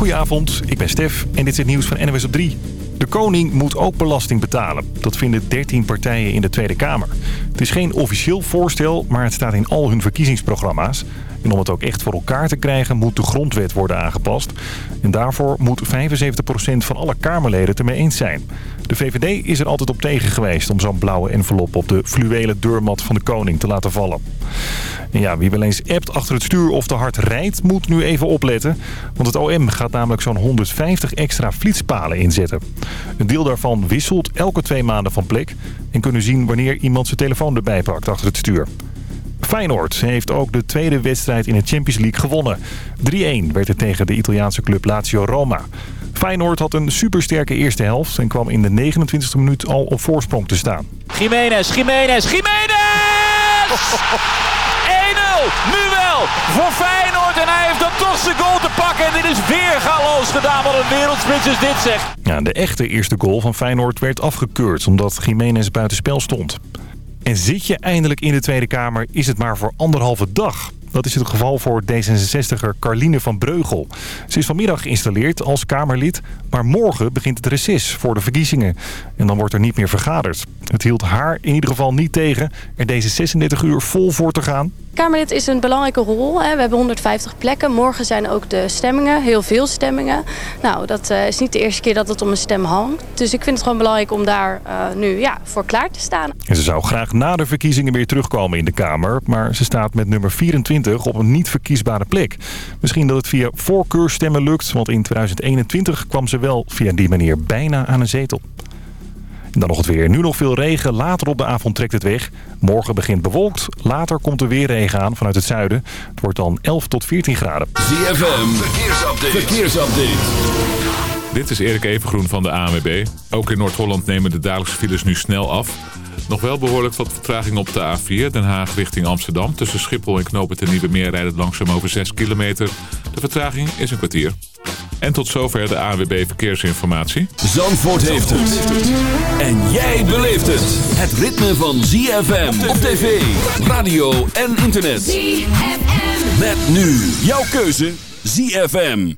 Goedenavond, ik ben Stef en dit is het nieuws van NWS op 3. De koning moet ook belasting betalen. Dat vinden 13 partijen in de Tweede Kamer. Het is geen officieel voorstel, maar het staat in al hun verkiezingsprogramma's. En om het ook echt voor elkaar te krijgen moet de grondwet worden aangepast. En daarvoor moet 75% van alle Kamerleden het ermee eens zijn. De VVD is er altijd op tegen geweest om zo'n blauwe envelop op de fluwelen deurmat van de koning te laten vallen. En ja, wie wel eens appt achter het stuur of te hard rijdt, moet nu even opletten. Want het OM gaat namelijk zo'n 150 extra flitspalen inzetten. Een deel daarvan wisselt elke twee maanden van plek en kunnen zien wanneer iemand zijn telefoon erbij pakt achter het stuur. Feyenoord heeft ook de tweede wedstrijd in de Champions League gewonnen. 3-1 werd het tegen de Italiaanse club Lazio Roma. Feyenoord had een supersterke eerste helft en kwam in de 29e minuut al op voorsprong te staan. Jiménez, Jiménez, Jiménez! 1-0, nu wel, voor Feyenoord en hij heeft dan toch zijn goal te pakken. En dit is weer galoos gedaan, wat een wereldspits is dit zeg. Ja, de echte eerste goal van Feyenoord werd afgekeurd omdat Jiménez buitenspel stond. En zit je eindelijk in de Tweede Kamer, is het maar voor anderhalve dag. Dat is het geval voor D66er Carline van Breugel. Ze is vanmiddag geïnstalleerd als Kamerlid, maar morgen begint het reces voor de verkiezingen. En dan wordt er niet meer vergaderd. Het hield haar in ieder geval niet tegen er deze 36 uur vol voor te gaan. Kamerlid is een belangrijke rol. We hebben 150 plekken. Morgen zijn ook de stemmingen, heel veel stemmingen. Nou, dat is niet de eerste keer dat het om een stem hangt. Dus ik vind het gewoon belangrijk om daar nu ja, voor klaar te staan. En ze zou graag na de verkiezingen weer terugkomen in de Kamer. Maar ze staat met nummer 24 op een niet verkiesbare plek. Misschien dat het via voorkeurstemmen lukt, want in 2021 kwam ze wel via die manier bijna aan een zetel. Dan nog het weer. Nu nog veel regen. Later op de avond trekt het weg. Morgen begint bewolkt. Later komt er weer regen aan vanuit het zuiden. Het wordt dan 11 tot 14 graden. ZFM. Verkeersupdate. Verkeersupdate. Dit is Erik Evengroen van de ANWB. Ook in Noord-Holland nemen de dagelijkse files nu snel af. Nog wel behoorlijk wat vertraging op de A4, Den Haag richting Amsterdam. Tussen Schiphol en Knopen ten Nieuwe Meer rijdt het langzaam over 6 kilometer. De vertraging is een kwartier. En tot zover de ANWB Verkeersinformatie. Zandvoort heeft het. En jij beleeft het. Het ritme van ZFM op tv, radio en internet. ZFM. Met nu jouw keuze ZFM.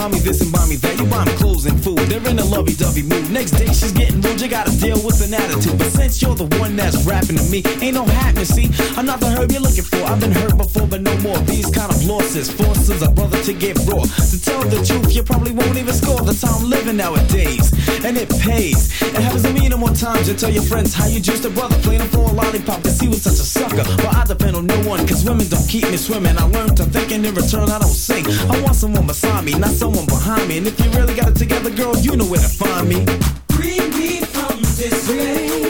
Buy me this and buy me that. You buy me clothes and food. They're in a lovey dovey mood. Next day she's getting rude. You gotta deal with an attitude. But since you're the one that's rapping to me, ain't no happening. See, I'm not the herb you're looking for. I've been hurt before, but of. These kind of losses forces a brother to get raw. To tell the truth, you probably won't even score. the I'm living nowadays, and it pays. It happens to me no more times. You tell your friends how you juiced a brother, playing for a lollipop, cause he was such a sucker. But I depend on no one, cause women don't keep me swimming. I learned to think and in return I don't sing. I want someone beside me, not someone behind me. And if you really got it together, girl, you know where to find me. Free me from despair.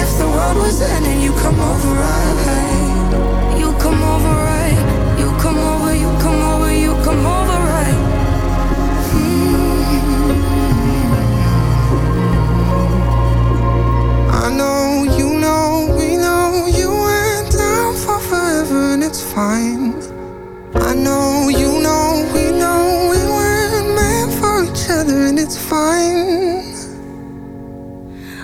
If the world was ending, you come over, right? You come over, right? You come over, you come over, you come over, right? Mm-hmm. I know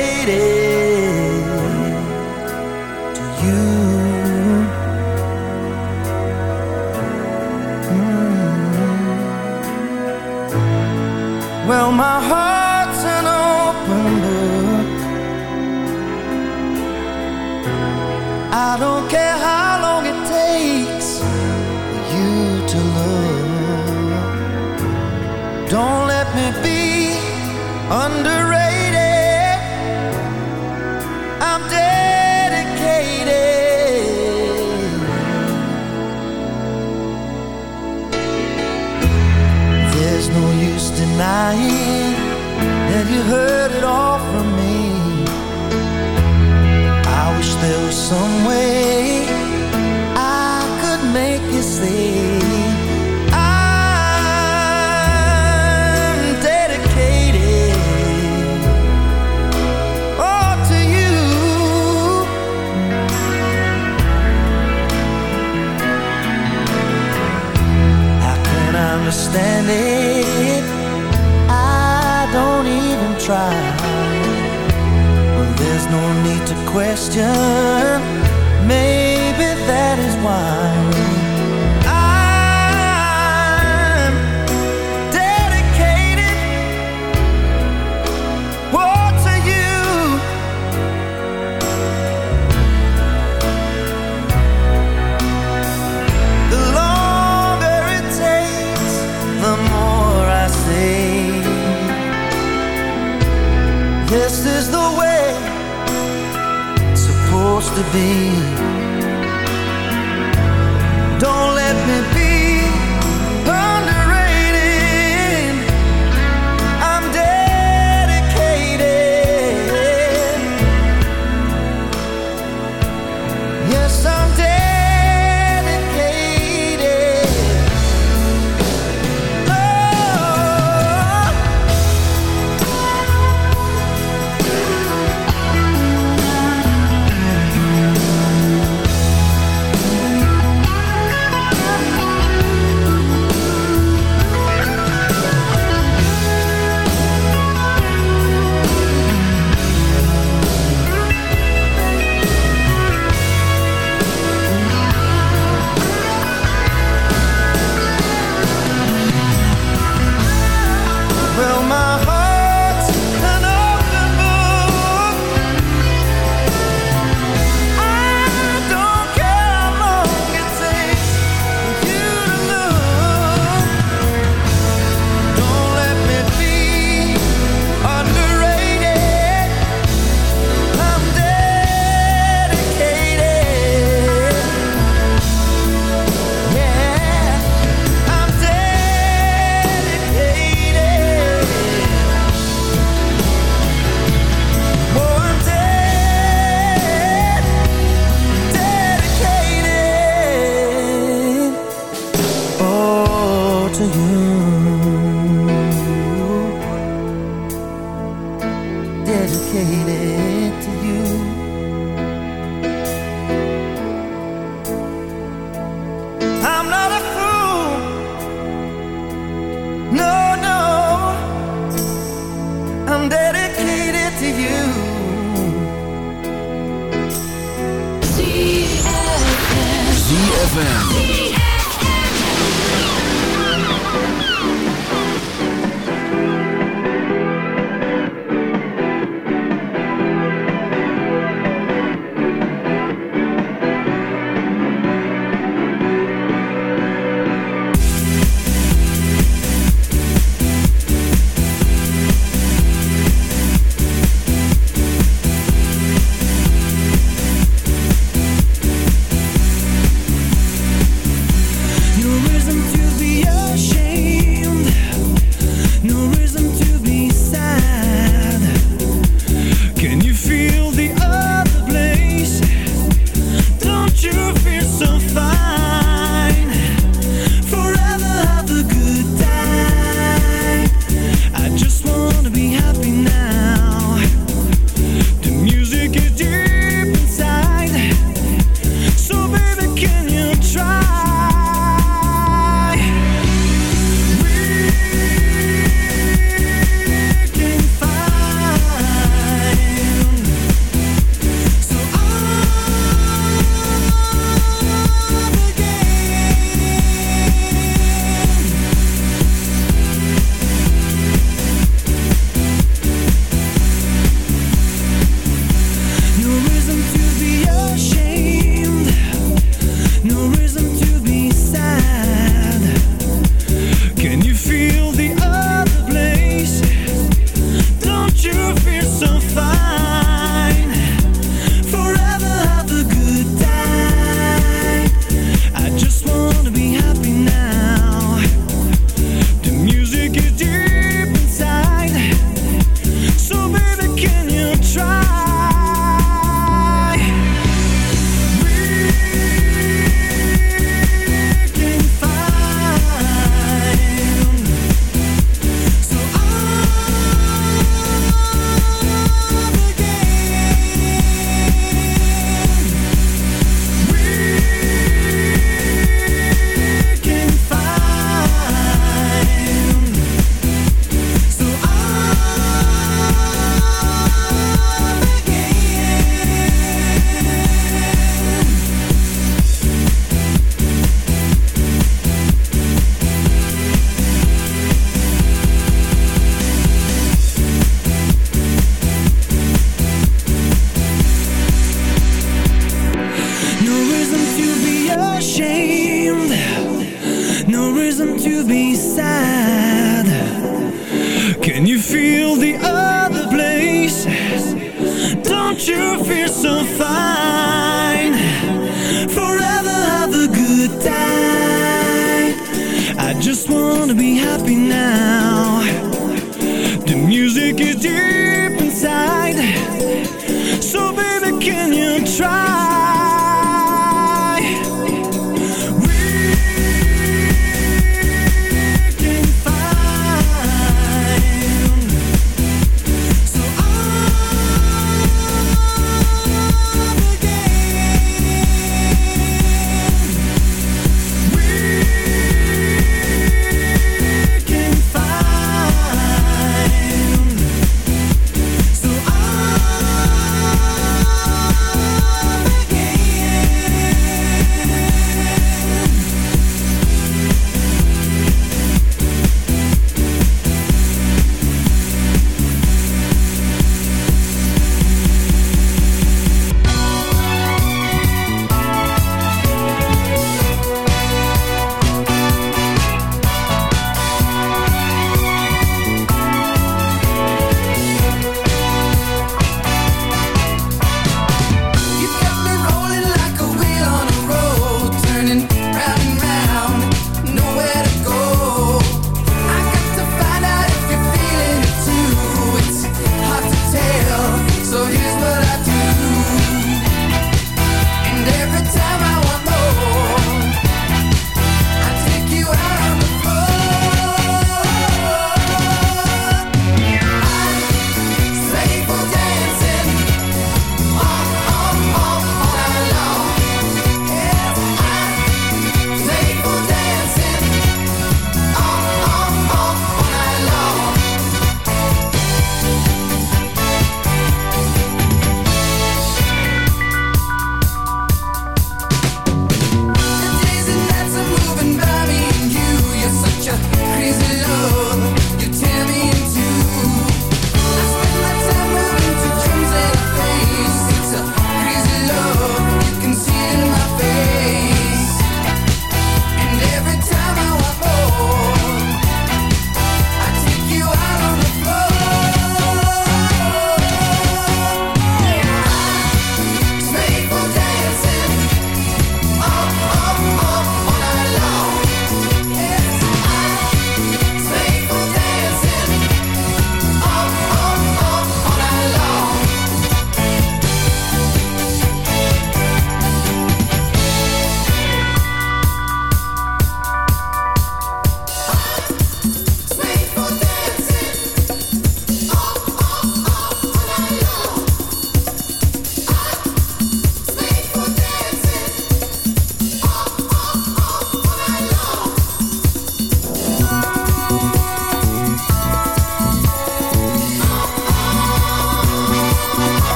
dedicated ZFM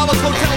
alles hotel.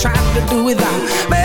Trying to do without.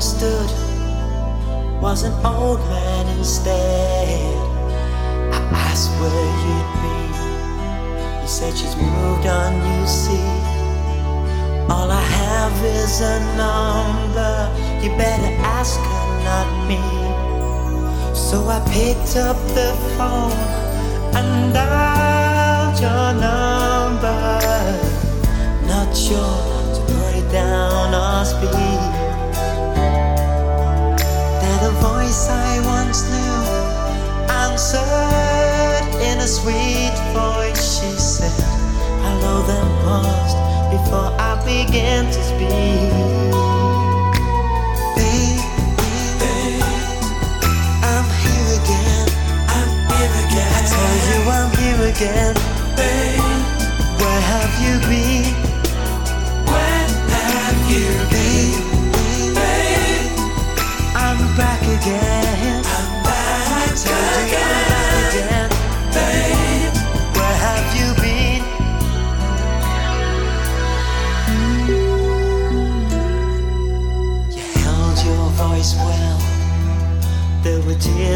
stood was an old man instead. I asked where you'd be. You said she's moved on, you see. All I have is a number. You better ask her, not me. So I picked up the phone and dialed your number. Not sure to put it down or speak voice I once knew answered in a sweet voice. She said, Hello, then paused before I began to speak. Babe, babe, I'm here again. I'm here again. I tell you, I'm here again. baby.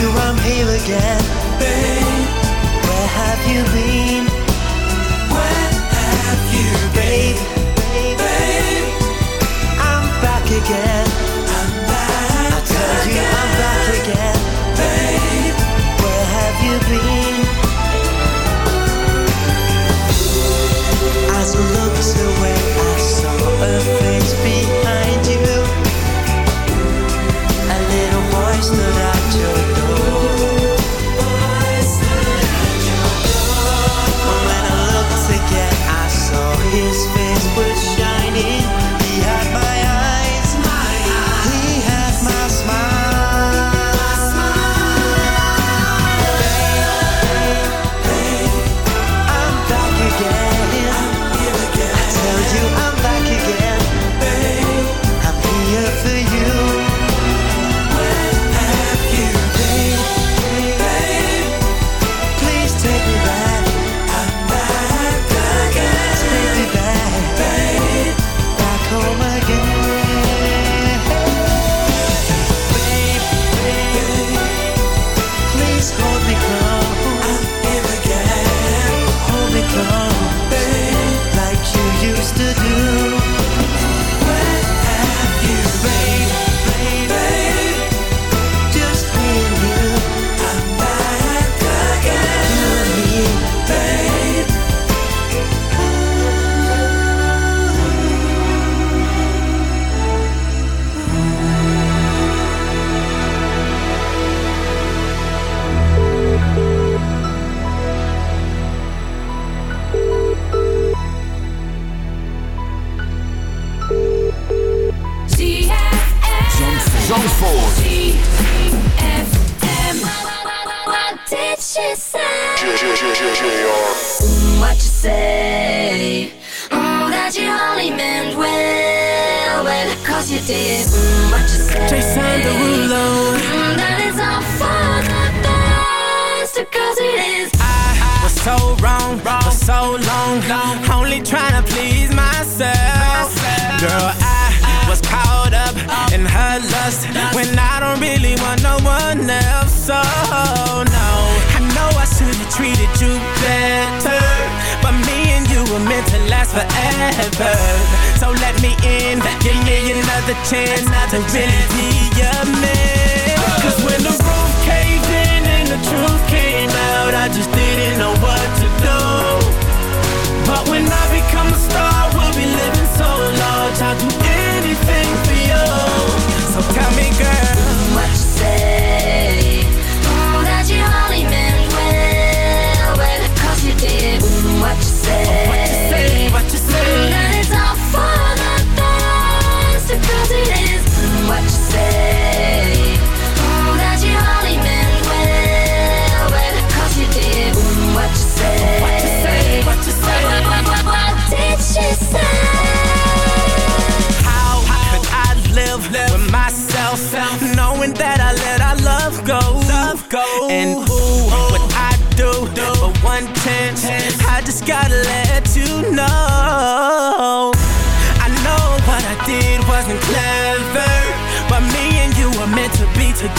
you I'm here again Babe Where have you been? Where have you been? Babe, babe, babe I'm back again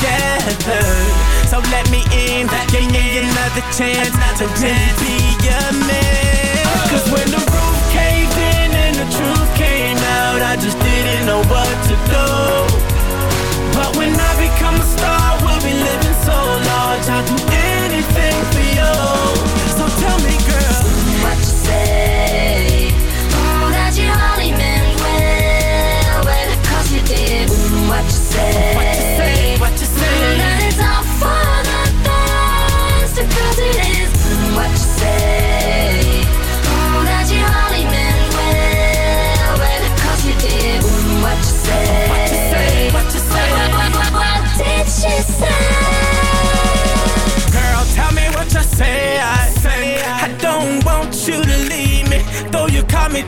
together. So let me in, let give me, in. another chance another to chance. be a man. Cause when the roof caved in and the truth came out, I just didn't know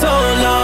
so long